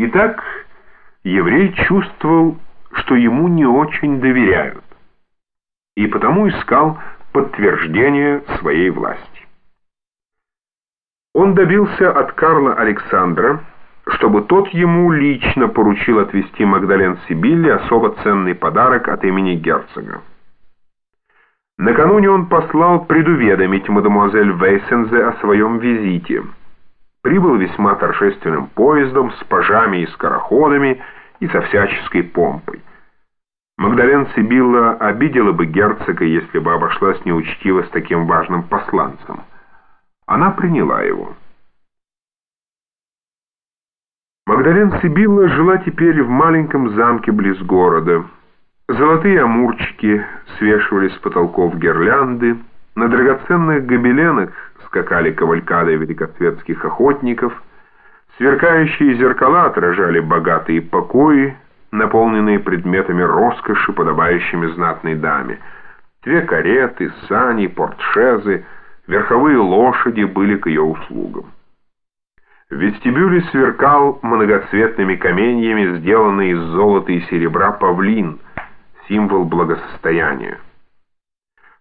Итак, еврей чувствовал, что ему не очень доверяют, и потому искал подтверждение своей власти. Он добился от Карла Александра, чтобы тот ему лично поручил отвезти Магдален Сибилли особо ценный подарок от имени герцога. Накануне он послал предуведомить мадемуазель Вейсензе о своем визите. Прибыл весьма торжественным поездом с пажами и скороходами и со всяческой помпой. Магдален Сибилла обидела бы герцога, если бы обошлась неучтиво с таким важным посланцем. Она приняла его. Магдален Сибилла жила теперь в маленьком замке близ города. Золотые амурчики свешивались с потолков гирлянды, на драгоценных гобеленах скакали кавалькады великосветских охотников, сверкающие зеркала отражали богатые покои, наполненные предметами роскоши, подобающими знатной даме. Две кареты, сани, портшезы — Верховые лошади были к ее услугам. В вестибюле сверкал многоцветными каменьями, сделанный из золота и серебра павлин, символ благосостояния.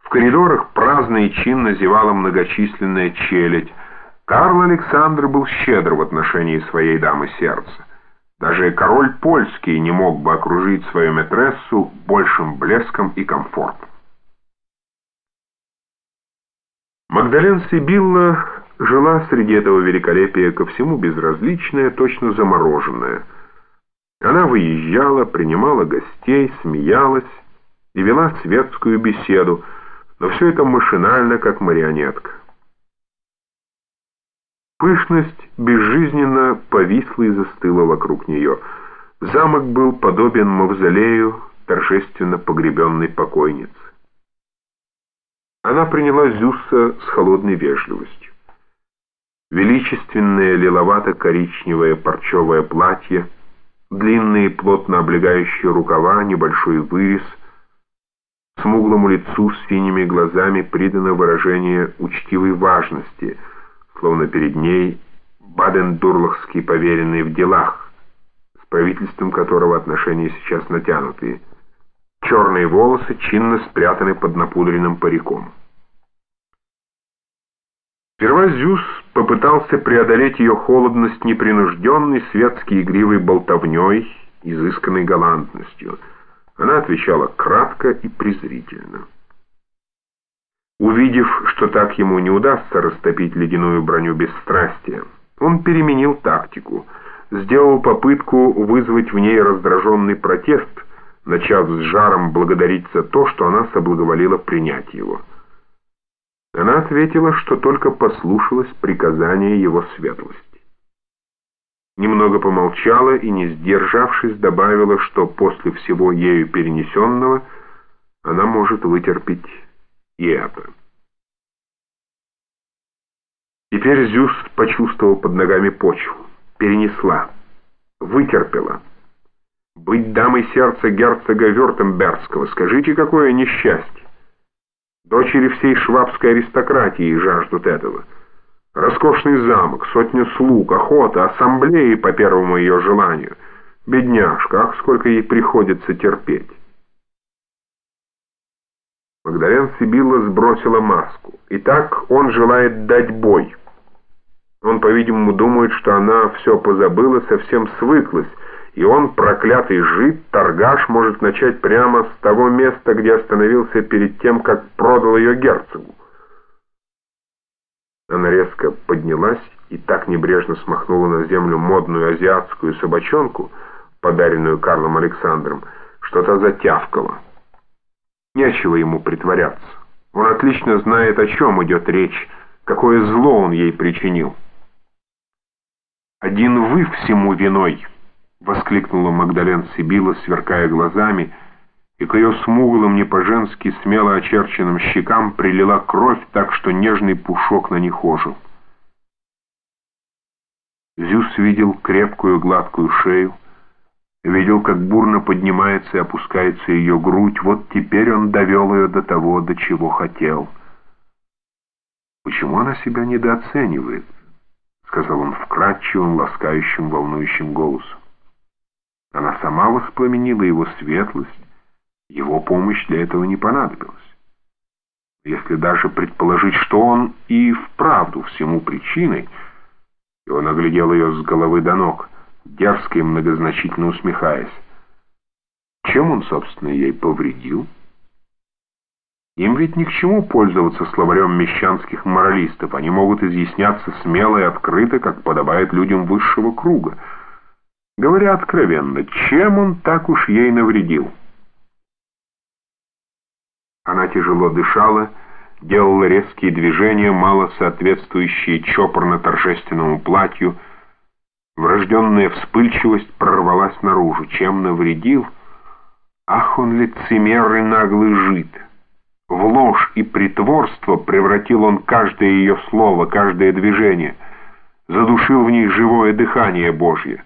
В коридорах праздно и чинно зевала многочисленная челядь. Карл Александр был щедр в отношении своей дамы сердца. Даже король польский не мог бы окружить свою метрессу большим блеском и комфортом. Магдален Сибилла жила среди этого великолепия ко всему безразличная, точно замороженная. Она выезжала, принимала гостей, смеялась и вела светскую беседу, но все это машинально, как марионетка. Пышность безжизненно повисла и застыла вокруг нее. Замок был подобен мавзолею, торжественно погребенной покойницы. Она приняла Зюсса с холодной вежливостью. Величественное лиловато-коричневое парчевое платье, длинные плотно облегающие рукава, небольшой вырез, смуглому лицу с синими глазами придано выражение учтивой важности, словно перед ней Баден-Дурлахский поверенный в делах, с правительством которого отношения сейчас натянутые. Черные волосы чинно спрятаны под напудренным париком. Сперва Зюс попытался преодолеть ее холодность непринужденной, светской игривой болтовней, изысканной галантностью. Она отвечала кратко и презрительно. Увидев, что так ему не удастся растопить ледяную броню бесстрастия, он переменил тактику, сделал попытку вызвать в ней раздраженный протест, начав с жаром благодарить за то, что она соблаговолила принять его. Она ответила, что только послушалась приказания его светлости. Немного помолчала и, не сдержавшись, добавила, что после всего ею перенесенного она может вытерпеть и это. Теперь Зюс почувствовал под ногами почву, перенесла, вытерпела. Быть дамой сердца герцога Вюртембергского, скажите, какое несчастье! Дочери всей швабской аристократии жаждут этого. Роскошный замок, сотня слуг, охота, ассамблеи по первому ее желанию. Бедняжка, ах, сколько ей приходится терпеть. Магдален Сибилла сбросила маску. Итак, он желает дать бой. Он, по-видимому, думает, что она все позабыла, совсем свыклась, и он, проклятый жид, торгаш, может начать прямо с того места, где остановился перед тем, как продал ее герцогу. Она резко поднялась и так небрежно смахнула на землю модную азиатскую собачонку, подаренную Карлом Александром, что та затявкала. Нечего ему притворяться. Он отлично знает, о чем идет речь, какое зло он ей причинил. Один вы всему виной —— воскликнула Магдален Сибила, сверкая глазами, и к ее смуглым, не по-женски смело очерченным щекам прилила кровь так, что нежный пушок на них ожил. Зюс видел крепкую гладкую шею, видел, как бурно поднимается и опускается ее грудь, вот теперь он довел ее до того, до чего хотел. Почему она себя недооценивает? — сказал он вкрадчивым, ласкающим, волнующим голосом. Она сама воспламенила его светлость, его помощь для этого не понадобилась. Если даже предположить, что он и вправду всему причиной, и он оглядел ее с головы до ног, дерзко и многозначительно усмехаясь, чем он, собственно, ей повредил? Им ведь ни к чему пользоваться словарем мещанских моралистов. Они могут изъясняться смело и открыто, как подобает людям высшего круга. Говоря откровенно, чем он так уж ей навредил? Она тяжело дышала, делала резкие движения, мало соответствующие чопорно-торжественному платью. Врожденная вспыльчивость прорвалась наружу. Чем навредил? Ах, он лицемерный наглый жид! В ложь и притворство превратил он каждое ее слово, каждое движение, задушил в ней живое дыхание Божье.